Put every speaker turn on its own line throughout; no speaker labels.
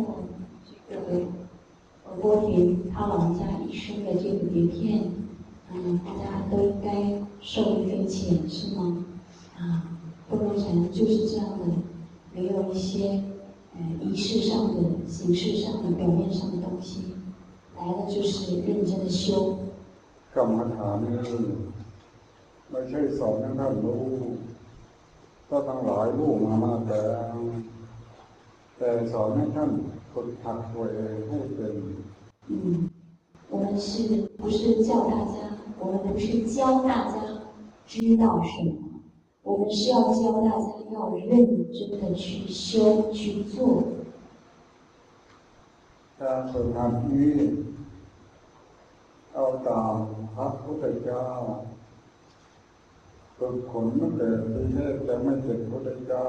过这个耳波云他老人家一生的这个碟片，嗯，大家都应该受益匪浅，是吗？啊，不动禅就是这样的，没有一些呃仪式上的、形式上的、表面上的东西，来了就是认真的修。
กรรมฐานนี่ไม่ใช่สอนให้ท่านรู้ถ้าทั้งหลายรู้มามากแล้ว แต่สอนให้ท่านฝึกหัดตัวเองให้เป็น
嗯，我们是不是教大家？我们不是教大家知道什么，我们是要教大家要认真的去修去做。
การฝึกหัดนี้เอาตามพระพุทธเจ้าฝึกขนตั้งแต่ปีแรกจะไม่เจ็บพุทธเจ้า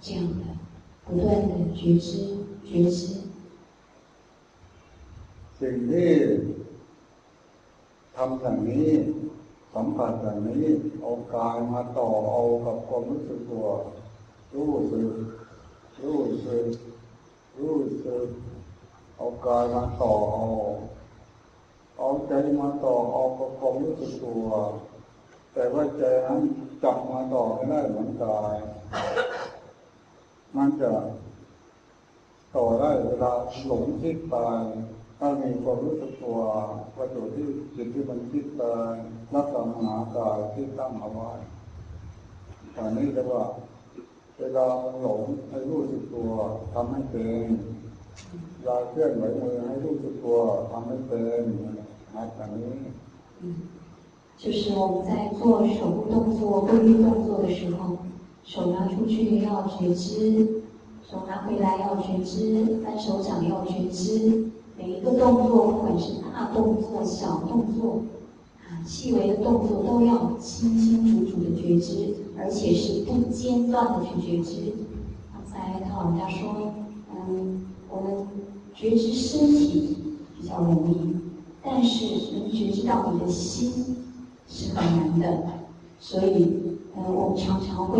这样的，不断的觉知觉知。
สิ่งที่ทำอย่างนี้สัมผัสอย่างนี้เอากายมาต่อเอากับความรู้สึกตัว รู้สึกรู้สึกรู้สึกเอากายมาต่อเอาเอาใจมาต่อเอากับความรู้สึกตัว แต่ว่าใจนั้นจับมาต่อไม่ได้เหมือนกาย มันจะต่อได้เวลาหลงคิดไปถ้ามีความรู้สึกตัวว่าอยู่ที่จิตที่มันคิดไปนักกรรมหากายที่ตั้งเอาไว้ตอนนี้เรียกว่า เวลามันหลงให้รู้สึกตัวทำให้เป็นเวลาเคลื่อนไหวมือให้รู้สึกตัวทำให้เป็นนะอย่างนี้
嗯，就是我们在做手部动作、规律动作的时候， 手拿出去要觉知，手拿回来要觉知，翻手掌要觉知，每一个动作，不管是大动作、小动作，啊，细微的动作都要清清楚楚的觉知，而且是不间断的去觉知。刚才他老人家说，嗯，我们觉知身体比较容易，但是能觉知到你的心是很难的，所以，呃，我们常常会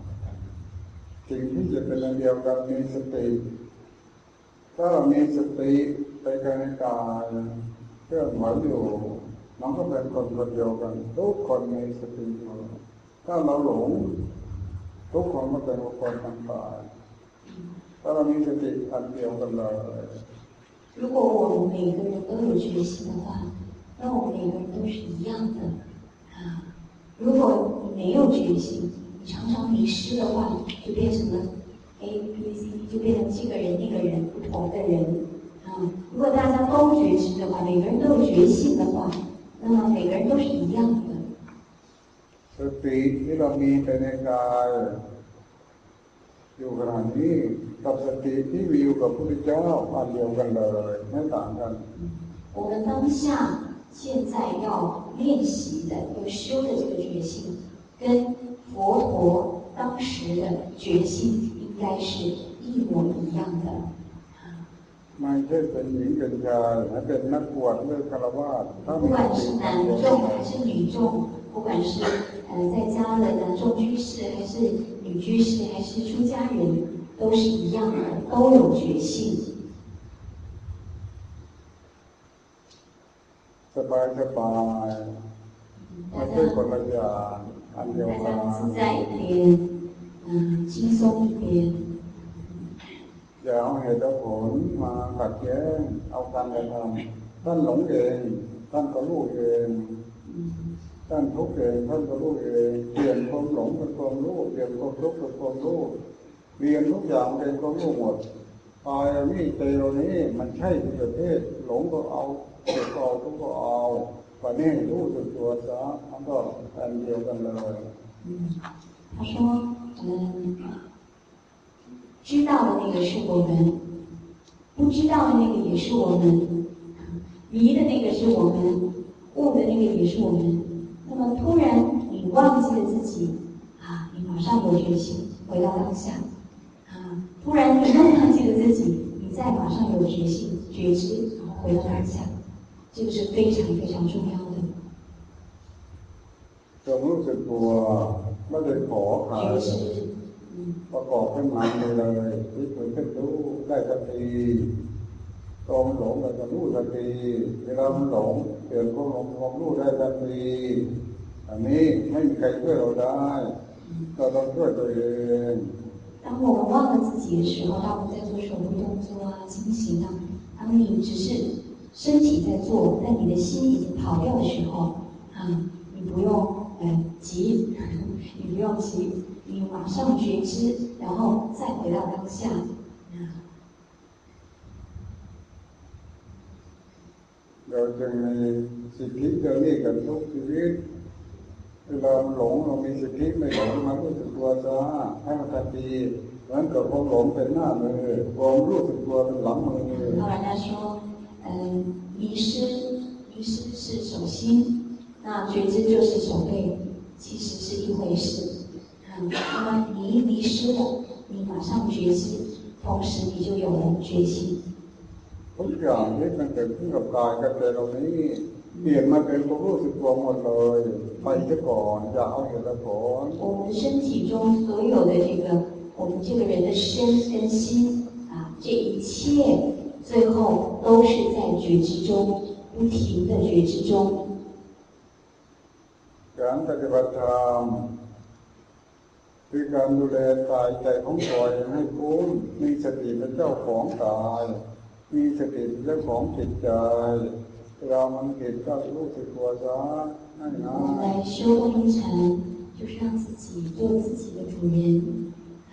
สิ่งที่จะเป็นอันเดียวกันมีสติถ้าเรามีสติไปกายในกายเคลื่อนไหวอยู่มันก็เป็นคนคนเดียวกัน ทุกคนมีสติอยู่ถ้าเราหลง ทุกคนก็เป็นบุคคลต่างๆถ้าเรามีสติอันเดียวกันเลย
如果我们每个人都有决心的话，那我们每个人都是一样的啊。如果你没有决心，你 常常迷失的话，就变成了 A、B、C，就变成这个人那个人不同的人啊。如果大家都觉知的话，每个人都有觉性的话，那么每个人都是一样的。
สติที่เรามีไปในกายอยู่ขณะนี้กับสติที่มีอยู่กับพระพุทธเจ้าอันเดียวกันเลยไม่ต่างกัน
我们当下现在要练习的、要修的这个决心， 跟佛陀当时的决心应该是一模一样的。
ไม่ใช่เป็นหญิงเป็นชายให้เป็นนักบวชหรือฆราวาสถ้า
不
มี
管
ส
是
ติอัน
男
เดียวกัน
众还是女众，不管是呃在家的男众居士，还是女居士，还是出家人，都是一样的，都有觉性。
สบายสบายไม่
大
ใช่
家
คนละอย่าง อันเดียว
大
กัน
家自在一点，嗯，轻松一点。
ก อย่าเอาเหตุเอาผลมาขัดแย้งเอาการกระทำท่านหลงเองท่านก็รู้เองท่านทุกข์เองท่านก็รู้เองเปลี่ยนความหลงเป็นความรู้เปลี่ยนความทุกข์เป็นความรู้เรียนทุกอย่างเป็นความรู้หมดกายนี่เตวนี้มันใช่ที่ประเทศหลงก็เอาเกิดก็เอาทุกข์ก็เอา 反正你如果就是说，嗯，
他说，嗯，知道的那个是我们，不知道的那个也是我们，迷的那个是我们，悟的那个也是我们，那么突然你忘记了自己，啊，你马上有觉醒，回到当下，啊，突然你又忘记了自己，你再马上有觉醒，觉知，回到当下。这个是非常非常重要的。
จงรู้สึกตัวไม่ได้ขอใคร
觉知，嗯，
ประกอบขึ้นมาเลยที่ผลขึ้นรู้ได้ทันทีตรงหลงเราจะรู้ทันทีเวลามันหลงเปลี่ยนความหลงความรู้ได้ทันทีอันนี้ไม่มีใครช่วยเราได้เราต้องช่วยตัวเอง
当我们忘了自己的时候，当我们在做手部动作啊、清醒啊，当你只是 身体在做，但你的心已经跑掉的时候，啊，你不用呃急，你不用急，你马上觉知，然后再回到当下。啊，
เราจึงมีสิทธิเดินนี่กันทุกชีวิตเวลาหลงเรามีสิทธิไม่หลงมารู้สึกตัวซะให้มันทันทีเหมือนกับความหลงเป็นหน้ามือความรู้สึกตัวเป็นหลังมือ
然后人家说， 嗯，迷失，迷失是手心，那觉知就是手背，其实是一回事。啊，那么你一迷失了，你马上觉知，同时你就有了决心。
ทุกอย่างที่มันเกิดขึ้นกับกายกับใจเรานี้เปลี่ยนมาเป็นความรู้สึกตัวหมดเลยไปซะก่อนอย่าเอาเหตุและผล
我们的身体中所有的这个，我们这个人的身跟心啊，这一切 最后都是在觉知中，不停的觉知中。
การปฏิบัติธรรมคือการดูแลกายใจของตัวเองให้คุ้มมีสติเป็นเจ้าของกาย มีสติเป็นเจ้าของจิตใจเรามันผิดก็รู้สึกตัวซะง่าย
我
ง่า
们
ย
来修东禅，就是让自己做自己的主人，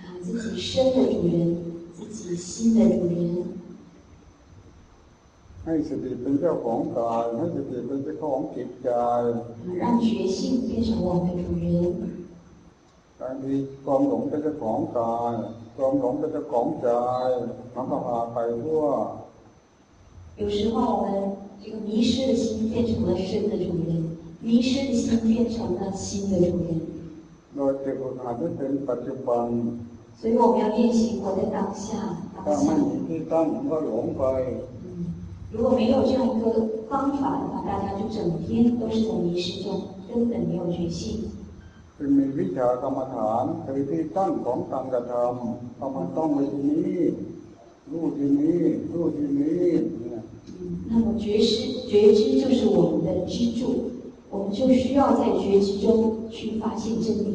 啊，自己身的主人，自己心的主人，
ให้สติเป็นเจ้าของกาย ให้สติเป็นเจ้าของจิตใจ
啊让觉性变成我们的主人。
บางทีความหลงเป็นเจ้าของกายความหลงเป็นเจ้าของใจมันก็พาไปทั่ว
有时候我们这个迷失的心变成了身的主人，迷失的心变成了心的主人。
โดยจะฝึกหัดให้เป็นปัจจุบัน
所以我们要练习活在当下，
ถ้า
当
ไม่
下。 如果没有这样一个方法的话，大家就整天都是在迷失中，根本没有觉性。
จึงมีวิชากรรมฐานคือที่ตั้งของการกระทำเอามันต้องไว้ที่นี้รู้ที่นี้รู้ที่นี้เนี่ย
嗯，那么觉知，觉知就是我们的支柱，我们就需要在觉知中去发现真理。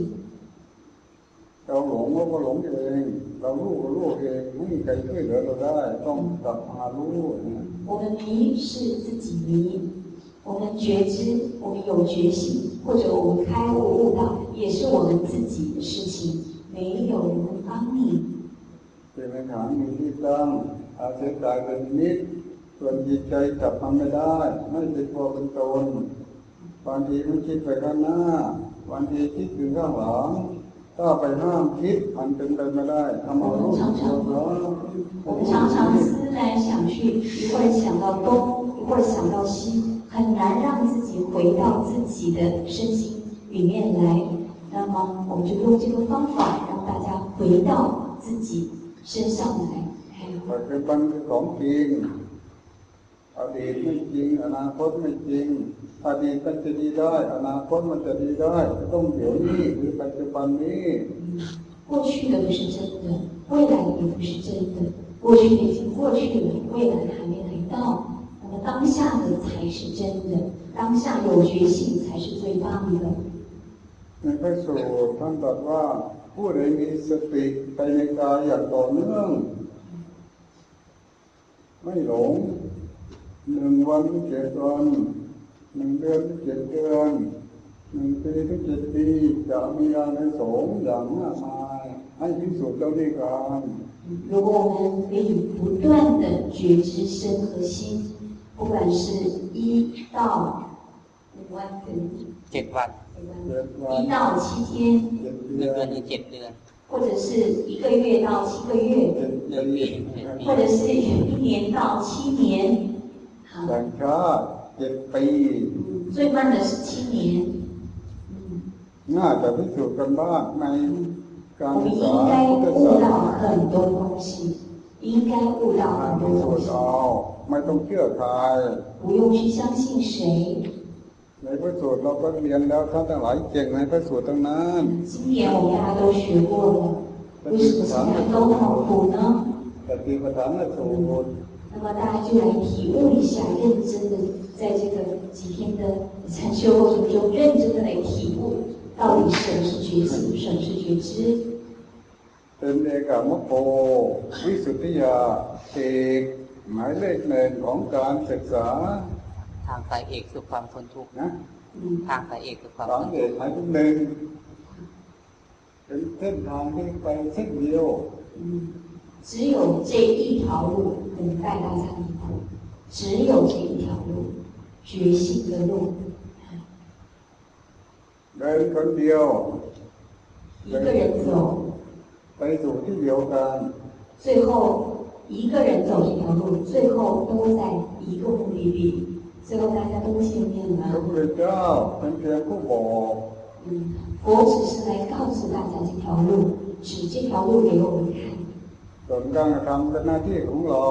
เราหลงเราก็หลงเองเรารู้ก็รู้เองไม่มีใครช่วยเหลือเราได้ ต้องกลับมารู้เนี่ย
我们迷是自己迷，我们觉知，我们有觉性，或者我们开悟悟道，也是我们自己的事情，没有人能帮你。
เป็นในฐานมีที่ตั้งอาศัยกายเป็นนิดส่วนจิตใจจับมันไม่ได้ ไม่เป็นตัวเป็นตนบางทีมันคิดไปข้างหน้าบางทีคิดถึงข้างหลัง ถ้าไปห้ามคิดมันเป็นไปไม่ได้ทำเอารู้สึกตัวเนาะ
我们常常思来想去，一会儿想到东，一会儿想到西，很难让自己回到自己的身心里面来。那么，我们就用这个方法，让大家回到自己身上来。哎
ปัจจุบันคือของจริง อดีตไม่จริง อนาคตไม่จริงอดีตมันจะดีได้ อนาคตมันจะดีได้ต้องเดี๋ยวนี้หรือปัจจุบันนี้
过去的不是真的，未来也不是真的。过去的已经过去了，未来的还没来到。那么当下的才是真的，当下有觉性才是最棒的。
ในพระสูตรท่านตรัสว่าผู้ใดมีสติไปในกายอย่างต่อเนื่อง ไม่หลง หนึ่งวันหรือเจ็ดวันหนึ่งเดือนหรือเจ็ดเดือนหนึ่งปีหรือเจ็ดปีจะมีอะไรสงฆ์อย่างมากมายให้พิสูจน์เจ้าที่การ
如果我们可以不断的觉知身和心，不管是一到五万分，
เจ็ดวัน
เจ็ดวัน
一到七天，
เจ็ด
ห
เดื
นึ่ง
อ
เดือน นถึงเจ็ดเดือน
或者是一个月到七个月，
เจ็ดเดือน
或者是一年到七年， 好，
แต่งชาติเจ็ดปี
嗯，最慢的是七年，嗯，
น่าจะพิสูจน์กันบ้างในการ
我们
ศึก
应
ษา
该
พุทธ
悟
ศาส
到
นา
很多东西，应该悟到
มา
很
พิ
多
สู
东
จน์
西，
เอาไม่ต้องเชื่อใคร
不用去相信谁。
ในพระสูตรเราก็เรียนแล้วท่านทั้งหลายเก่งในพระสูตรทั้งนั้น
今年我们大家都学过了，为什么现在都好苦呢？
ปฏิปทานสูตร
那么大家就来体悟一下，认真的在这个几天的禅修过程中，认真的来体悟到底什么是觉醒，什么是觉知。
เป็นเอกามโพวิสุทธิยาเอกหมายเลขหนึ่งของการศึกษา
ทางสายเอกคือความพ้นทุกข์
นะ
嗯，
ทางสายเอกคือความ
สาม
พ้น
เอ
ทุ
ก
กข์
หมายเลขหนึ่งเป็นเส้นทางที่ไปเส้นเดียว
嗯， 只有这一条路能带大家离苦，只有这一条路，觉醒的路。
เดินคนเดียว
一个人走，
ไปสู่ที่เดียวกัน
最后一个人走这条路，最后都在一个目的地，最后大家都见面
พระ
了。
พุทธเจ้าเป็นเพียงผู้บอก
嗯，佛只是来告诉大家这条路，指这条路给我们看。
ส่วนการกระทำเป็นหน้าที่ของเรา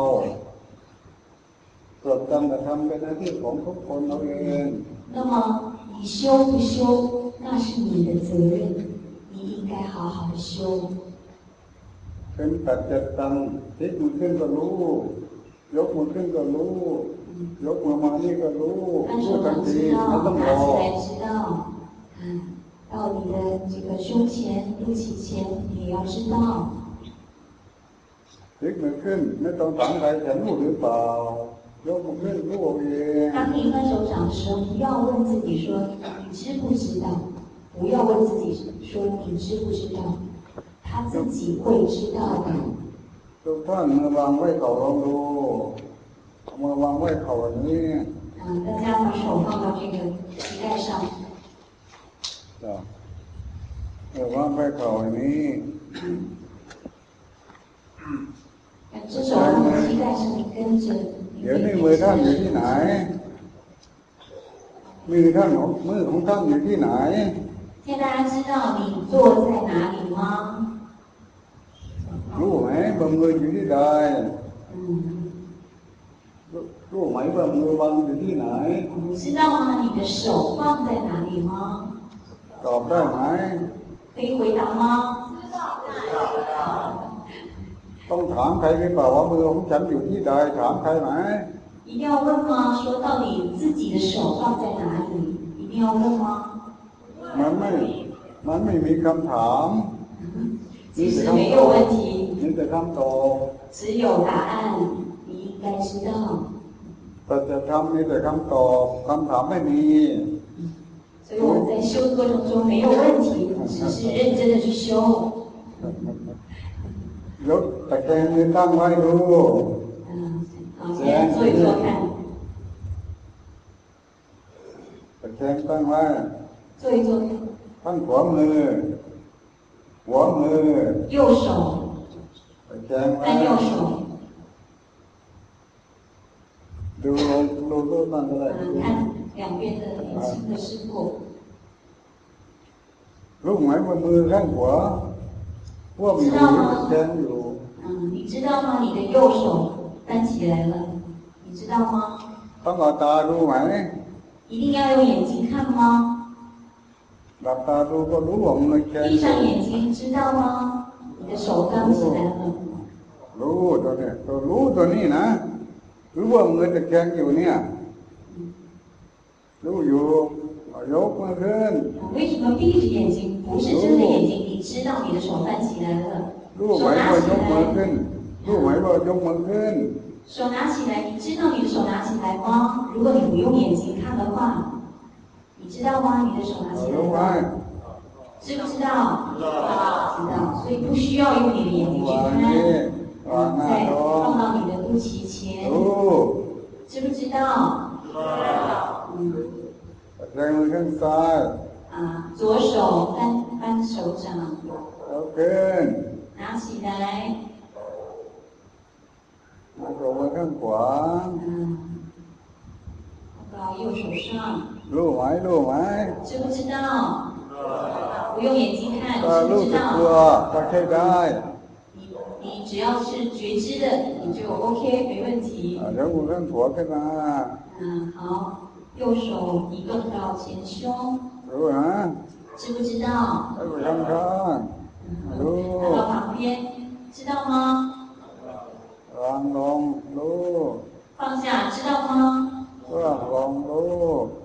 ส่วนการกระทำเป็นหน้าที่ของทุกคนเราเอง
那么你修不修，那是你的责任，你应该好好的修。
เป็นปัจจิตตังพลิกมือขึ้นก็รู้ ยกมือขึ้นก็รู้ ยกมือมานี่ก็รู้
看
รู้
手
ทัน
掌
ที
知
ไม่
道，
ต้อง
拿
รอ
起来知道，嗯，到你的这个胸前、肚脐前，你也要知道。
พลิกมือขึ้น ไม่ต้องถามใครฉันรู้หรือเปล่ายกมือขึ้นรู้เอาเอง
当你翻手掌的时候，不要问自己说你知不知道，不要问自己说你知不知道，他自己会知道的。
ทุกท่านมือวางไว้เข่าลองดูมือวางไว้เข่าอย่างนี้
嗯，大家把手放到这个膝盖上，
จ้ะมือวางไว้เข่าอย่างนี้
两 只手放在膝盖上，跟着
เดี๋ยวนี้มือท่านอยู่ที่ไหน มือท่านของมือของท่านอยู่ที่ไหน
现在大家知道你坐在哪里吗？
รู้ไหมว่ามืออยู่ที่ใด
嗯，
รู้ไหมว่ามือวางอยู่ที่ไหน
你知道吗？你的手放在哪里吗？
ตอบได้ไหม
可以回答吗？
ต้องถามใครหรือเปล่าว่ามือของฉันอยู่ที่ใดถามใครไหม
一定要问吗？说到底自己的手放在哪里？一定要问吗？
มันไม่ มันไม่มีคำถาม
其实没有问题，
มีแต่คำตอบ
只有答案，你应该知道。
แต่จะทำมีแต่คำตอบคำถามไม่มี
所以我们在修的过程中没有问题，只是认真的去修。
ยกตะแคงมือตั้งไว้ดู
嗯，好，现在做一做看，
ตะแคงตั้งไว้
做一做看。
ข้างขวามือ หัวมือ
右手
ตะแคงไว้
按右手，
ดูลงดูรูปนั่นอะไร
嗯，看两边的年轻的师傅，
รู้ไหมว่ามือข้างขวา ว่ามีมือตะแคงอยู่
嗯，你知道吗？你的右手翻起来了，你知道吗？
ต้องเอาตาดูไหม
一定要用眼睛看吗？
หลับตาดูก็รู้ว่ามือแขน
闭上眼睛，知道吗？你的手翻起来了，
รู้ตัวเนี้ยตัวรู้ตัวนี้นะรู้ว่ามือตะแคงอยู่เนี่ยรู้อยู่ ยกมือขึ้น
为什么闭着眼睛？不是睁着眼睛，你知道你的手翻起来了，
รู้
手
ไหม
拿
ว่า
起
ยกมือ
来，
ขึ้น รู้ไหมว่ายกมือขึ้น
你 手拿起来，你知道你的手拿起来吗？如果你不用眼睛看的话，你知道吗？你的手拿起来
รู้ไหม
吗？知不知道？知道，知道。所以不需要用你的眼睛去
วาง
看
นี้。วางหน้า
再
ท้อง
放到你的肚脐前，
รู้
知不知道？嗯
แร งมือข้างซ้าย
啊，左手翻翻手掌，
แล้วขึ้น
拿起来，
แล้วก็มือข้างขวา
嗯，放到右手上，
รู้ไหมรู้ไหม
知不知道？不用眼睛看，
ถ้า
知不
รู้
知
สึกตัว
道？
ก็ใช้ได้
你你只要是觉知的，你就 OK，没问题
อ่า。เดี๋ยวมือข้างขวาขึ้นมา
嗯，好， 右手移动到前胸，
รู้นะ
知不知道？
แล้วก็ข้างข้าง
看到旁边，知道吗？
วางลงรู้
放下，知道吗？
วางลงรู้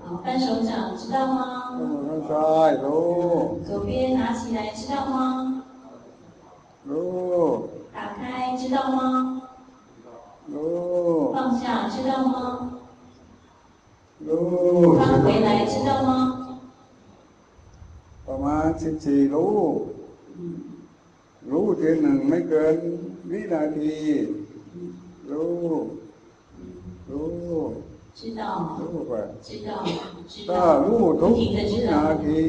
好，翻手掌，知道
แล้ว
吗？
มือข้างซ้ายรู้
左边拿起来，知道吗？
รู้
打开，知道吗？
รู้
放下，知道吗？
รู้
放回来，知道吗？
ประมาณสิบสี่รู้
嗯
รู้ทีหนึ่งไม่เกินวินาที รู้ รู้
知道，
รู้ไป
知道，知
ถ้า
道，
รู้ทุ
不
ก
停的
วิ
知
นา
道。
ที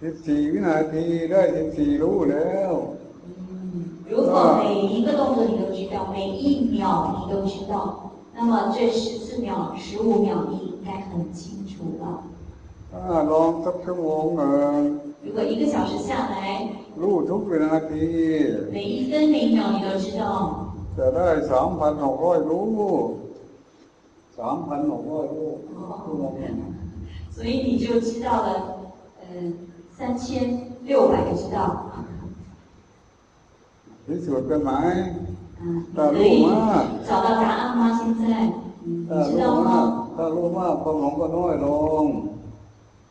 สิบสี่วินาทีได้สิบสี่รู้แล้ว
嗯，如果每一个动作你都知道，每一秒你都知道， 那么这十四秒、十五秒你应该很清楚了。
ถ้าลองสักชั่วโมงหนึ่ง
如果一个小时下来，
รู้ทุกวินาที
每一分每一秒你都知道，
จะได้สามพันหกร้อยรู้สามพันหกร้อยรู้ชั่วโมงหนึ่ง
所以你就知道了，嗯、三千六百个知道，
พิสูจน์กันไหม
嗯、
大陆
你可以
吗
找到答案吗？现在，嗯，
ถ้า
你知
รู้
道
มาก
吗？
ถ้ารู้มากความหลงก็น้อยลง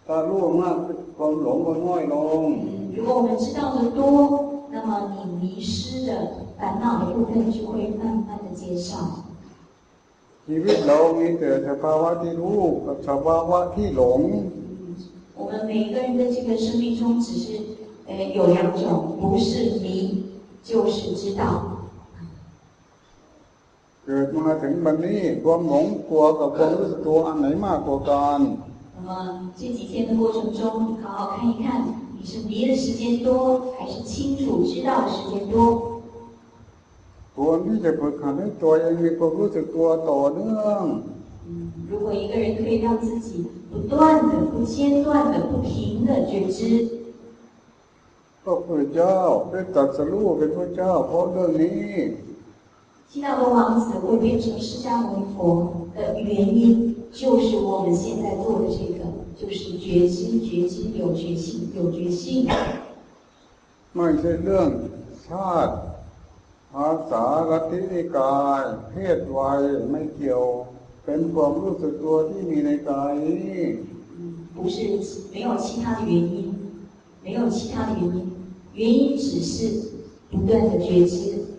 ถ้ารู้มากความหลงก็น้อยลง
嗯，如果我们知道的多，那么你迷失的烦恼的部分就会慢慢的减少。
ชีวิตเรามีแต่สภาวะที่รู้กับสภาวะที่หลง
我们每一个人的这个生命中，只是呃有两种，不是迷就是知道。
เกิดมาถึงวันนี้ความหลงกลัวกับความรู้สึกตัวอันไหนมากกว่ากัน
那么这几天的过程中，好好看一看，你是迷的时间多，还是清楚知道的时间多？
ควรที่จะฝึกหัดให้ตัวเองมีความรู้สึกตัวต่อเนื่อง
嗯，如果一个人可以让自己不断的、不间断的、不停的觉知，
ก็พระเจ้าได้ตรัสรู้เป็นพระเจ้า เพราะเรื่องนี้
悉达多王子会变成释迦牟尼佛的原因，就是我们现在做的这个，就是觉知、觉知、有觉性、有觉性。
ไม่ใช่เรื่องชาติภาษาลัทธินิกาย เพศวัยไม่เกี่ยว เป็นความรู้สึกตัวที่มีในกายนี้
嗯，不是没有其他的原因，没有其他的原因，原因只是不断的觉知，那么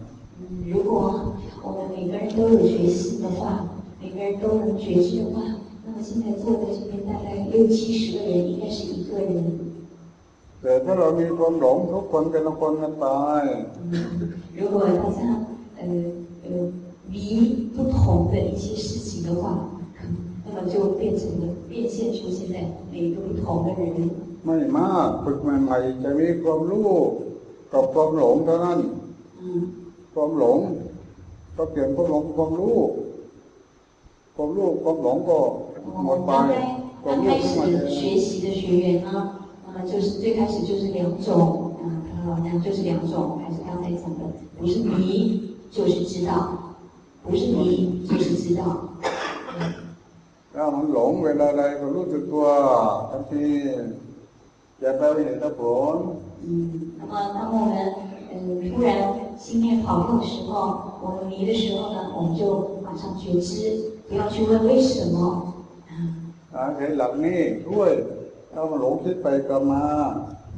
如果我们每个人都有觉性的话，每个人都能觉知的话，那么现在坐在这边大概六七十个人，应该是一个人。
แต่ถ้าเรามีความหลงทุกคนเป็นคนกันตาย
嗯，如果大家呃呃迷不同的一些事情的话，那么就变成了变现出现在每一个不同的人。
ไม่มากฝึกใหม่ๆจะมีความรู้กับความหลงเท่านั้น
嗯，
ความหลง ก็เปลี่ยนความหลงเป็นความรู้ความรู้ความหลงก็หม
我
ด
们
ไป
刚开
ความ
刚
รู้
开
ขึ้นมาเอ
始
ง
学习的学员呢，那么就是最开始就是两种，啊，他老娘就是两种，还是刚才讲的，不是迷就是知道。 不是迷就是知道。
ถ้ามันหลงเวลาใดก็รู้สึกตัวทันทีอย่าไปเห็นผล
嗯，那么当我们 嗯突然心念跑掉的时候，我们迷的时候呢，我们就马上觉知，不要去问为什么。啊，
อาศัยหลักนี้ด้วยถ้ามันหลงคิดไปกลับมา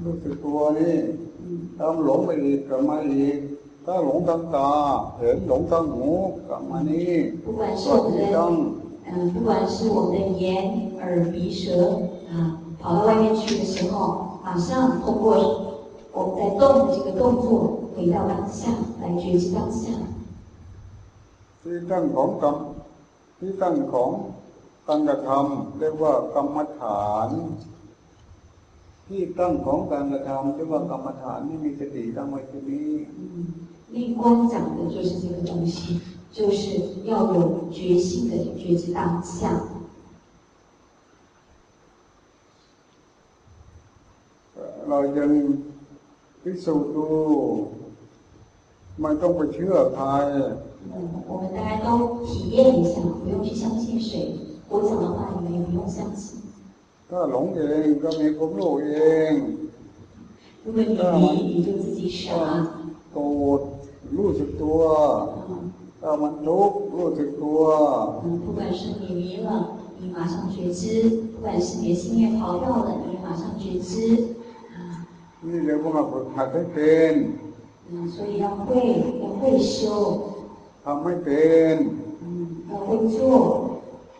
รู้สึกตัวนี่
嗯
ถ้ามันหลงไปอีกกลับมาอีกถ้าหลงทางตา เห็นหลงทางหูกลับมานี่
不管是
ก็
我们
ที่
的
ต้อง
嗯，不管是我们的眼、耳、鼻、舌啊，跑到外面去的时候，马上通过 我们在动的这个动作，回到当下，来觉知当下。
ที่ตั้งของกรรมที่ตั้งของการกระทำเรียกว่ากรรมฐาน ที่ตั้งของการกระทำเรียกว่ากรรมฐานที่มีสติตั้งไว้ที่นี้
嗯，立光讲的就是这个东西，就是要有觉性的觉知当下。
เรายัง พิสูจน์ดูไม่ต้องไปเชื่อใคร
嗯，我们大家都体验一下，不用去相信谁。我讲的话你们也不用相信。
ถ้าหลงเองก็มีความรู้เอง
如果你迷，你就自己傻。
โกรธรู้สึกตัว
嗯
ถ้ามันทุกข์รู้สึกตัว
嗯，不管是你迷了，你马上觉知；不管是你的心念跑掉了，你也马上觉知。 啊，
นี่เรียกว่าฝึกหัดให้เป็น
嗯，所以要会，要会修，
ทำให้เป็น
嗯，要会做。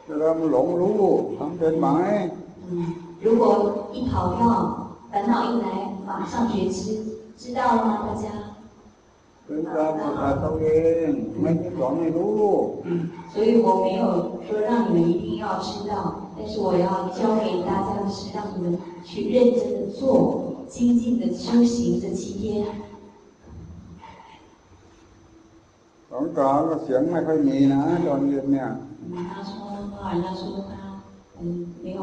เวลามันหลงรู้ทำเป็นไหม
嗯，如果一跑掉，烦恼一来，马上觉知，知道了吗？大家？
เป็นการฝึกหัดตัวเอง ไม่ใช่สอนให้รู้
嗯，所以我没有说让你们一定要知道，但是我要教给大家的是让你们去认真的做， 精进的修行这七天。
หลวงตาก็เสียงไม่ค่อยมีนะตอนเย็นเนี่ย
嗯，他说老人家说他嗯没有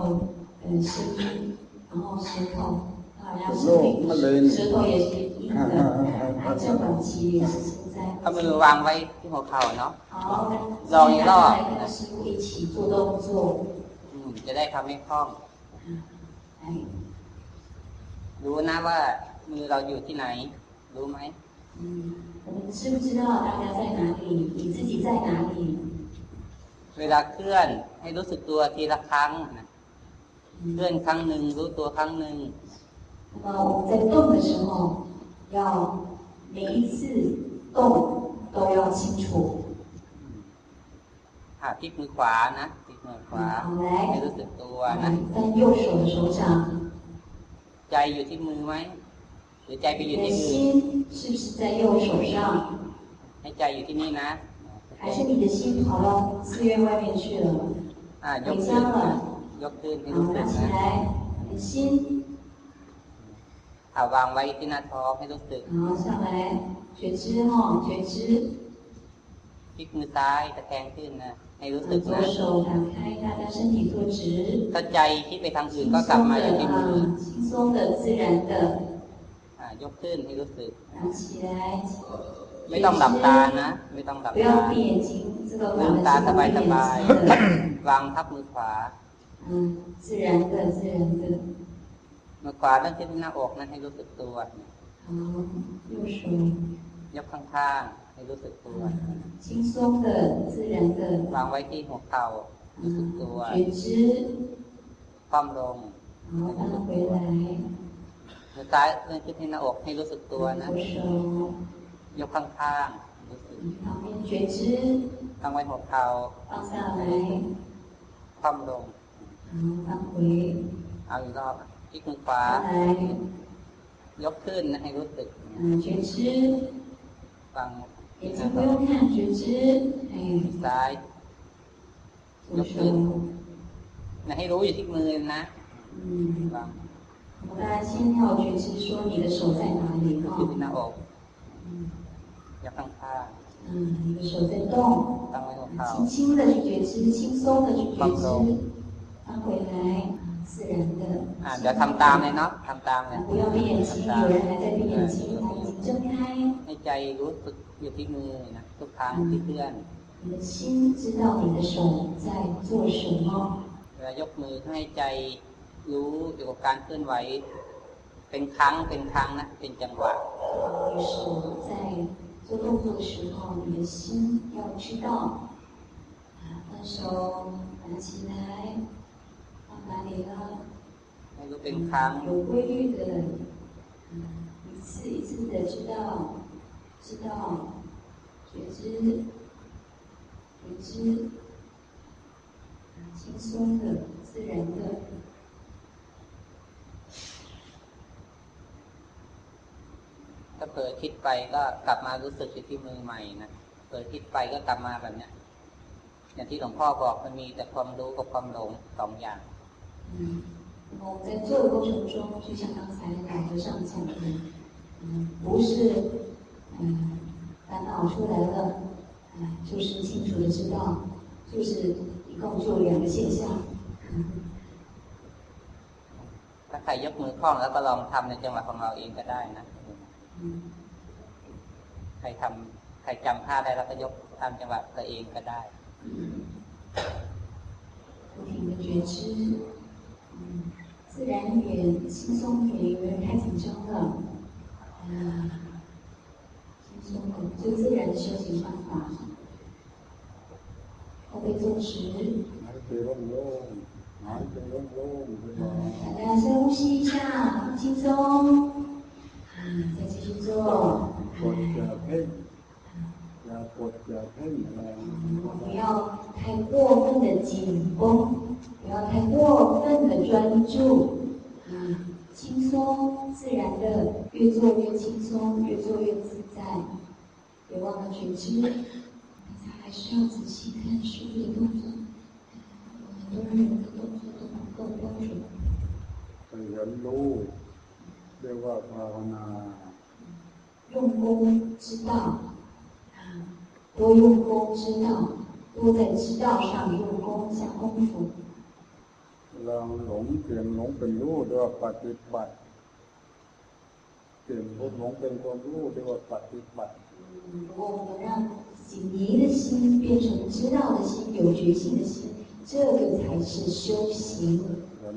嗯声音，然后舌头，老人家生病，舌头也是硬的，癌症晚期也是现在。
เอามือวางไว้ที่หัวเข่าเนาะ
好，那
ลองอีกรอบ
来跟师傅一起做动作，
อืมจะได้ทำให้คล่อง
来，
รู้นะว่ามือเราอยู่ที่ไหน รู้ไหม
嗯，我们知不知道大家在哪里？你自己在哪里？
เวลาเคลื่อนให้รู้สึกตัวทีละครั้งนะเคลื่อนครั้งหนึ่งรู้ตัวครั้งหนึ่ง
那么我们在动的时候，要每一次动都要清楚。
หาพลิกมือขวานะพลิกมือขวา
好
ให้
来，
รู้สึกตัว
我
นะ
们翻右手的手掌，
ใจอยู่ที่มือไหมหรือใจไปอยู่
你的
ที่มือ
心是不是在右手上？
ให้ใจอยู่ที่นี่นะ
还是你的心跑到寺院外面去了？
อ่ายก
回
ขึ้น
家了。
ยกขึ้นให้
好
รู้，สึ
拿
ก
起
นะ
来，你的心，
เอาวางไว้ที่หน้าท้องให้รู้สึก
然后上来，觉知哈，觉知，
พลิกมือซ้ายตะแคงขึ้นนะ ให้รู้สึกนะถ้าใจคิดไปทางอื่นก็กลับมาอยู่ที่มือยกขึ้นให้รู้สึก ไม่ต้องหลับตานะ ไม่ต้องหลับตา
ลืมตาสบายสบาย
วางทับมือขวามือขวาตั้งที่หน้าอกนั้นให้รู้สึกตัวยกข้างๆ ให้รู้สึกตัว
轻松的、自然的，
วางไว้ที่หัวเข่ารู้สึกตัว
嗯，觉知，
คว่ำลง
好，翻回来，
มือซ้ายเลื่อนขึ้นที่หน้าอกให้รู้สึกตัวนะ
左手。
ยกข้างๆรู้สึก
旁边觉知
ตั้งไว้หัวเข่า
放下来，
คว่ำลง
好放回，
เอาอีกรอบพลิกมือขวา
再来，
ยกขึ้นนะให้รู้สึก
嗯，觉知，
ฟัง
眼睛不用看，觉知，哎，
ซ้าย
左手，
นะให้รู้อยู่ที่มือนะ
嗯，
ฟัง
我们大家先要觉知说你的手在哪里
อยู่
哈
ที่，หน้าอก
嗯
ยกข้าง
嗯，你的手在动，
ๆตั้งไว้หัวเข่า
轻轻的去觉知，轻松的去觉知，放回来，自然的，
อ่า เดี๋ยวทำตามเลยเนาะทำตามเลย
不要闭眼睛，
ทำตาม
有人还在闭眼睛，把眼睛睁开。
ให้ใจรู้สึกอยู่ที่มือนะทุกครั้งที่เคลื่อน
嗯， 你的心知道你的手在做什么。
เวลายกมือให้ใจรู้อยู่กับการเคลื่อนไหวเป็นครั้งเป็นครั้งนะเป็นจังหวะ
你手在做动作的时候，你的心要知道，啊，放手，拿起来，放 哪里了？
ให้รู้เป็นครั้ง
有规律的，一次一次的知道，知道，觉知。觉知，轻松的、自然的。
ถ้าเผลอคิดไปก็กลับมารู้สึกที่มือใหม่นะเผลอคิดไปก็กลับมาแบบเนี้ยอย่างที่หลวงพ่อบอกมันมีแต่ความรู้กับความหลงสองอย่าง
嗯，我们在做的过程中，就像刚才老和尚讲的，嗯，不是嗯烦恼出来了，就是清楚的知道，就是一共就两个现象。
ถ้าใครยกมือคล่องแล้วก็ลองทำในจังหวะของเราเองก็ได้นะใครทำใครจำท่าได้แล้วก็ยกทำจังหวะตัวเองก็ได้
不停的觉知， 自然一点，轻松一点，有人太紧张了，嗯，轻松的。最自然的修行方法，后背坐直。大家深呼吸一下，轻松。啊，再继续做。不要太过分的紧绷，不要太过分的专注。啊，轻松自然的，越做越轻松，越做越自在。别忘了觉知，大家还是要仔细看师傅的动作。很多人的动作都不够标准。用功之道，啊，多用功之道，多在之道上用功下功夫。
让龙变龙变路，都要把这把，变龙龙变光路，都要把这把。
如果我们让自己迷的心变成知道的心、有觉性的心，这个才是修行。知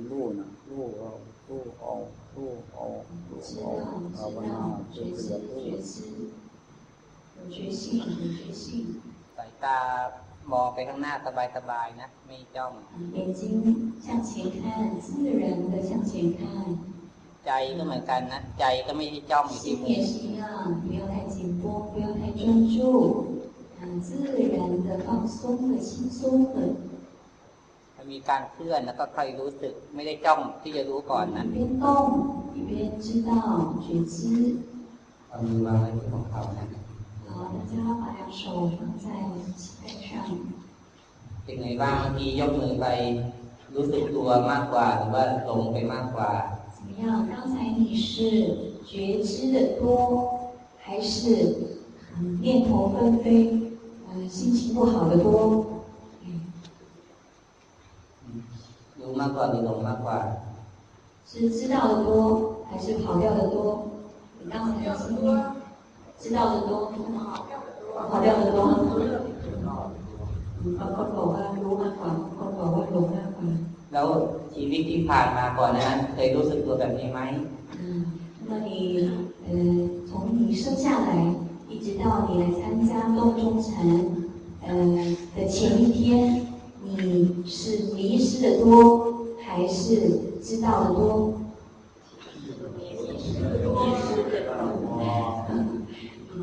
道，知道，觉知，觉知，有觉性，有觉性。
สายตา มองไปข้างหน้าสบายๆนะไม่จ้อง
眼睛向前看，自然的向前看。
ใจก็เหมือนกันนะใจก็ไม่ใช่จ้องอยู่ที่มือ
不要太紧绷不要太专注很自然的放松的轻松的
มันมีการเคลื่อนแล้วก็ค่อยรู้สึก ไม่ได้จ้องที่จะรู้ก่อนนะ
一边动一边知道觉知
เอามือวางไว้ที่ของเขานะ
好大家把两 手放在膝盖上
เป็นไงบ้างเมื่อกี้ยกมือไปรู้สึกตัวมากกว่าหรือว่าลงไปมากกว่า
怎么样？刚才你是觉知的多，还是念头纷飞，呃，心情不好的多？
รู้มากกว่าหรือหลงมากกว่า
是知道的多，还是跑掉的多？你刚才的经验，知道的多， 跑掉的多。บางคนบอกว่ารู้มากกว่าบางคนบอกว่าหลงมากกว่า
แล้วชีวิตที่ผ่านมาก่อนนั้นเคยรู้สึกตัวแบบนี้ไหม
那你呃从你生下来一直到你来参加洞中禅呃的前一天，你是迷失的多还是知道的多？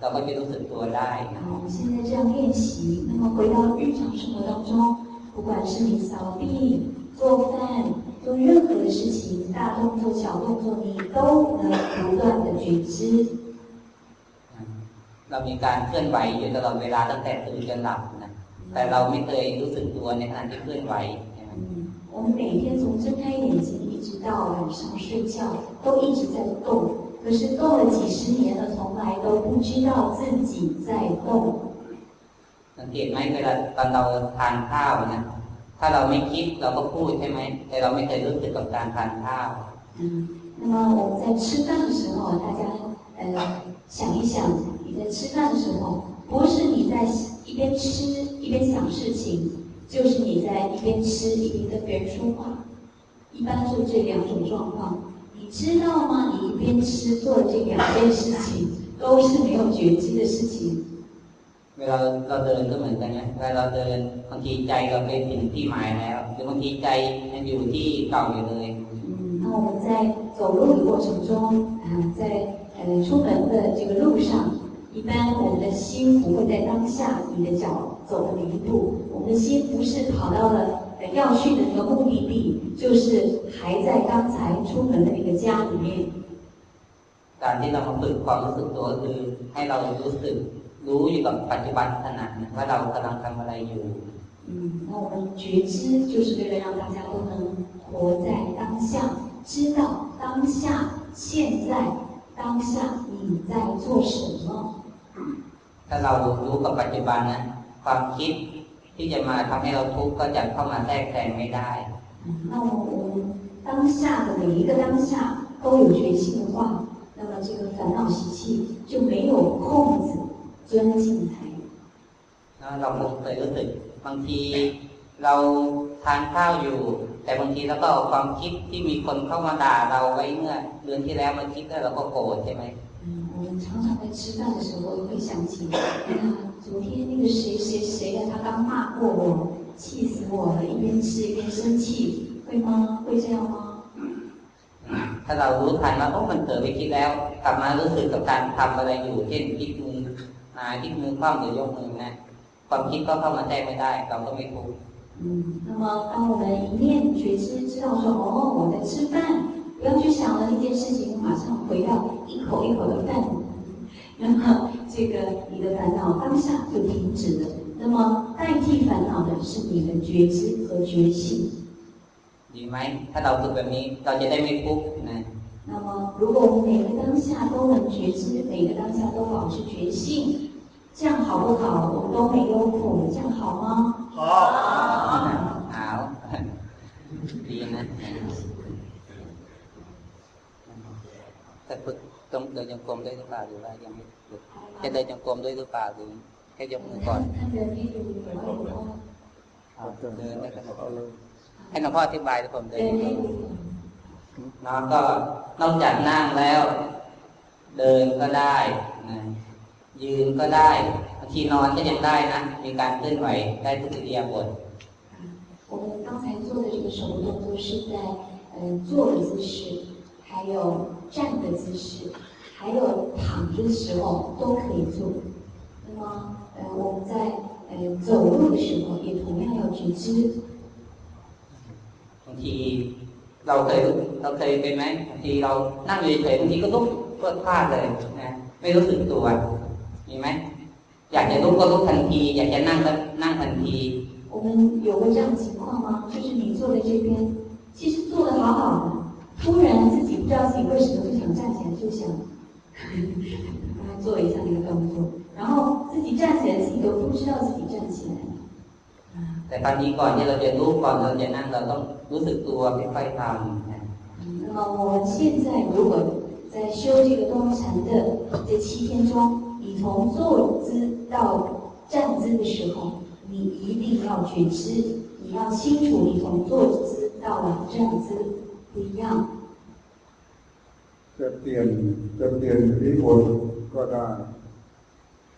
เราก็จะรู้สึกตัวได้
我们现在这样练习，那么回到日常生活当中，不管是你扫地、做饭。做任何的事情，大动作、小动作，你都能不断的觉知。
เรามีการเคลื่อนไหวอยู่ตลอดเวลาตั้งแต่ตื่นจนหลับนะแต่เราไม่เคยรู้สึกตัวในขณะที่เคลื่อนไหว
我 我们每天从睁开眼睛一直到晚上睡觉，都一直在动。 可是动了几十年了，从来都不知道自己在动。
สังเกตไหมเวลาตอนเราทานข้าวนะถ้าเราไม่คิดเราก็พูดใช่ไหมแต่เราไม่เคยรู้สึกกับการทานข้าว
嗯，那么我们在吃饭的时候，大家呃想一想，你在吃饭的时候，不是你在一边吃一边想事情，就是你在一边吃一边跟别人说话，一般是这两种状况。 你知道吗？你一边吃做这两件事情，都是没有觉知的事情。
เวลาเราเดินก็เหมือนกันนะเวลาเราเดินบางทีใจเราไปถึงที่หมายแล้วหรือบางทีใจยังอยู่ที่เก่าอยู่เลย
嗯，那我们在走路的过程中啊，在呃出门的这个路上，一般我们的心不会在当下你的脚走的每一步，我们的心不是跑到了 要去的那个目的地，就是还在刚才出门的那个家里面。
感觉到我们对房子多知，让我们知，知有关。ปัจจุบันขณะว่าเรากำลังทำอะไรอยู่。
嗯，那我们觉知就是为了让大家都能活在当下，知道当下、现在、当下你在做什么。
嗯，那我们知有关。ปัจจุบันขณะความคิด。 ที่จะมาทำให้เราทุกข์ก็จะเข้ามาแทรกแซงไม่ได้
那我们当下的每一个当下都有觉性的话，那么这个烦恼习气就没有空子。钻进来。
เราคงเคยรู้สึกบางทีเราทานข้าวอยู่ แต่บางทีเราก็เอาความคิดที่มีคนเข้ามาด่าเราไว้เมื่อเดือนที่แล้วมาคิดแล้วเราก็โกรธใช่ไหม
嗯， 我们常常在吃饭的时候会想起，哎呀，昨天那个谁谁谁啊，他刚骂过我，气死我了，一边吃一边生气，会吗？会这样吗？
ถ้าเรารู้ทันว่าโอ้มันเกิดไปคิดแล้ว กลับมารู้สึกกับการทำอะไรอยู่เช่นคิดมือ啊，一มือคว่ำหรือยกมือนะความคิดก็เข้ามาแทรกไม่ได้เราก็ไม่ทุกข์
嗯，那么当我们一念觉知，知道说哦我在吃饭， 不要去想了那件事情，马上回到一口一口的饭，那么这个你的烦恼当下就停止了。那么代替烦恼的是你的觉知和觉性。
ดีไหมถ้าเราฝึกแบบนี้เราจะได้ไม่ทุกข์นะ
那么，如果我们每个当下都能觉知，每个当下都保持觉性。这样好不好？我们都没有苦，这样好吗？
好，好，ดีนะ แต่ฝึกต้องเดินจงกรมด้วยหรือเปล่าหรือว่ายังไม่ฝึกจะเดินจงกรมด้วยหรือเปล่าหรือแค่ยกมือก่อน
เดินให้ดูหรือว่าหลวงพ่
อเดินได้ขนาดให้หลวงพ่ออธิบายแล้วผมเดินน้องก็นอกจากนั่งแล้ว เดินก็ได้นะยืนก็ได้บางทีนอนก็ยังได้นะมีการเคลื่อนไหวได้ทุกอิริยาบถ
我们刚才做的这个手部动作是在呃坐的姿势， 还有站的姿势，还有躺着的时候都可以做。那么呃我们在呃走路的时候也同样要觉知。
บางทีเราเคยเราเคยเป็นไหมบางทีเรานั่งเฉยๆบางทีก็ลุกเพื่อพลาดเลยนะไม่รู้สึกตัวมีไหมอยากจะลุกก็ลุกทันทีอยากจะนั่งก็นั่งทันที
我们有过这样的情况吗？就是你坐在这边，其实坐的好好的，突然自己不 知道自己为什么就想站起来，就想做一下那个动作，然后自己站起来，自己都不知道自己站起来。
แต่ตอนนี้ก่อนที่เราจะลุกก่อนเราจะนั่งเราต้องรู้สึกตัวค่อยๆทำ
那么我们现在如果在修这个东禅的这七天中，你从坐姿到站姿的时候，你一定要觉知，你要清楚，你从坐姿到了站姿不一样。
จะเปลี่ยนจะเปลี่ยนริบทก็ได้